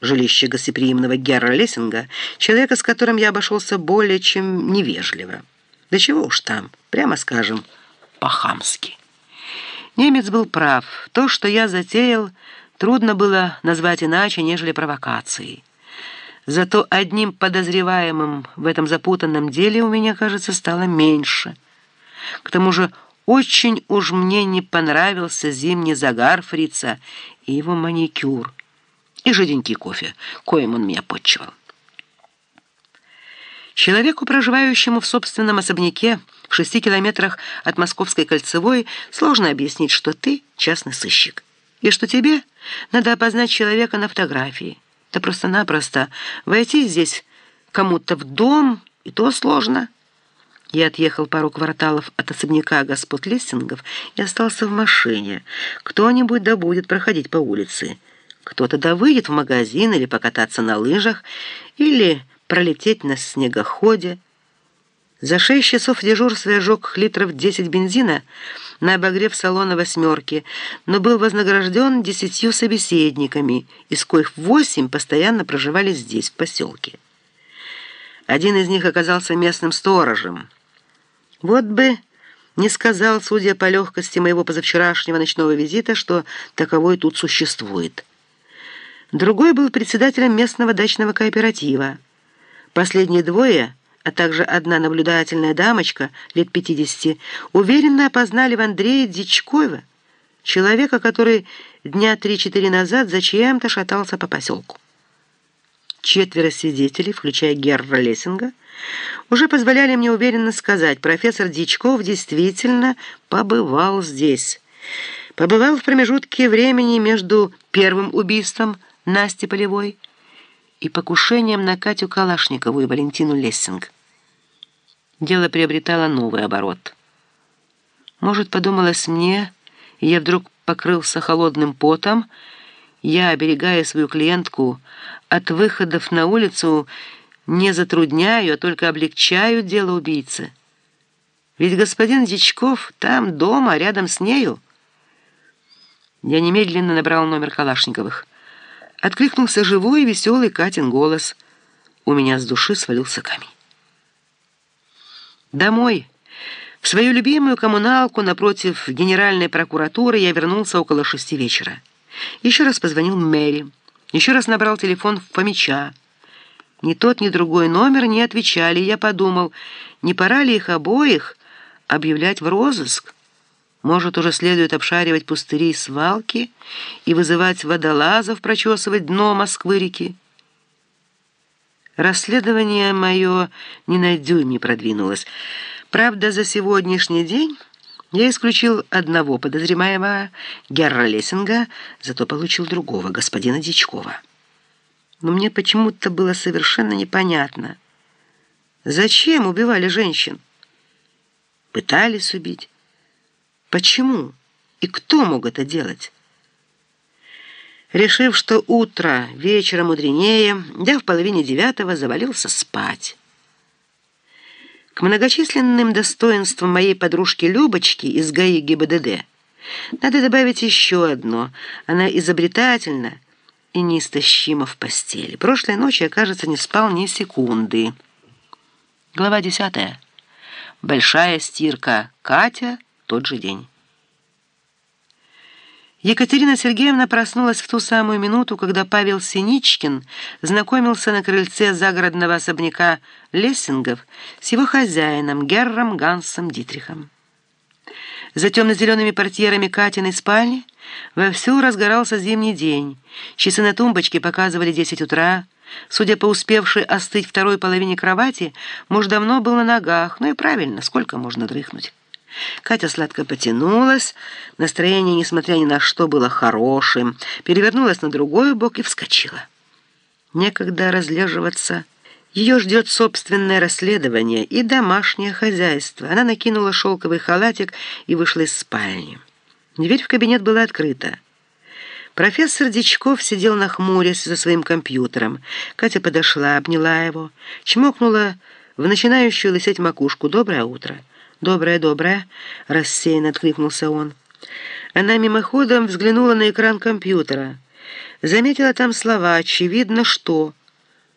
жилище гостеприимного Герра Лессинга, человека, с которым я обошелся более чем невежливо. Да чего уж там, прямо скажем, по-хамски. Немец был прав. То, что я затеял, трудно было назвать иначе, нежели провокацией. Зато одним подозреваемым в этом запутанном деле у меня, кажется, стало меньше. К тому же очень уж мне не понравился зимний загар фрица и его маникюр, и жиденький кофе, коим он меня подчевал. Человеку, проживающему в собственном особняке в шести километрах от Московской кольцевой, сложно объяснить, что ты частный сыщик, и что тебе надо опознать человека на фотографии. Да просто-напросто войти здесь кому-то в дом, и то сложно. Я отъехал пару кварталов от особняка господ Лестингов и остался в машине. Кто-нибудь да будет проходить по улице. Кто-то да выйдет в магазин или покататься на лыжах, или пролететь на снегоходе. За шесть часов дежурства я жег литров десять бензина на обогрев салона «восьмерки», но был вознагражден десятью собеседниками, из коих восемь постоянно проживали здесь, в поселке. Один из них оказался местным сторожем. Вот бы не сказал, судя по легкости моего позавчерашнего ночного визита, что таковой тут существует. Другой был председателем местного дачного кооператива. Последние двое, а также одна наблюдательная дамочка лет 50, уверенно опознали в Андрее Дичкова, человека, который дня три-четыре назад зачем-то шатался по поселку. Четверо свидетелей, включая Герра Лессинга, уже позволяли мне уверенно сказать, профессор Дичков действительно побывал здесь. Побывал в промежутке времени между первым убийством Насти Полевой и покушением на Катю Калашникову и Валентину Лессинг. Дело приобретало новый оборот. Может, подумалось мне, я вдруг покрылся холодным потом, я, оберегая свою клиентку от выходов на улицу, не затрудняю, а только облегчаю дело убийцы. Ведь господин Дичков там, дома, рядом с нею. Я немедленно набрал номер Калашниковых. Откликнулся живой и веселый Катин голос. У меня с души свалился камень. Домой, в свою любимую коммуналку напротив Генеральной прокуратуры я вернулся около шести вечера. Еще раз позвонил Мэри, еще раз набрал телефон Фомича. Ни тот, ни другой номер не отвечали, я подумал, не пора ли их обоих объявлять в розыск? Может, уже следует обшаривать пустыри и свалки и вызывать водолазов прочесывать дно Москвы-реки? Расследование мое ни на дюйм не продвинулось. Правда, за сегодняшний день я исключил одного подозреваемого, Герра Лессинга, зато получил другого, господина Дичкова. Но мне почему-то было совершенно непонятно, зачем убивали женщин? Пытались убить. Почему? И кто мог это делать? Решив, что утро вечера мудренее, я в половине девятого завалился спать. К многочисленным достоинствам моей подружки Любочки из ГАИ ГИБДД надо добавить еще одно. Она изобретательна и неистощима в постели. Прошлой ночью я, кажется, не спал ни секунды. Глава десятая. Большая стирка. Катя тот же день. Екатерина Сергеевна проснулась в ту самую минуту, когда Павел Синичкин знакомился на крыльце загородного особняка Лессингов с его хозяином Герром Гансом Дитрихом. За темно-зелеными портьерами Катиной спальни вовсю разгорался зимний день. Часы на тумбочке показывали 10 утра. Судя по успевшей остыть второй половине кровати, муж давно был на ногах. Ну и правильно, сколько можно дрыхнуть. Катя сладко потянулась, настроение, несмотря ни на что, было хорошим, перевернулась на другой бок и вскочила. Некогда разлеживаться. Ее ждет собственное расследование и домашнее хозяйство. Она накинула шелковый халатик и вышла из спальни. Дверь в кабинет была открыта. Профессор Дичков сидел нахмурясь за своим компьютером. Катя подошла, обняла его, чмокнула в начинающую лысеть макушку. «Доброе утро!» «Доброе, доброе!» — рассеянно откликнулся он. Она мимоходом взглянула на экран компьютера — Заметила там слова «очевидно, что»,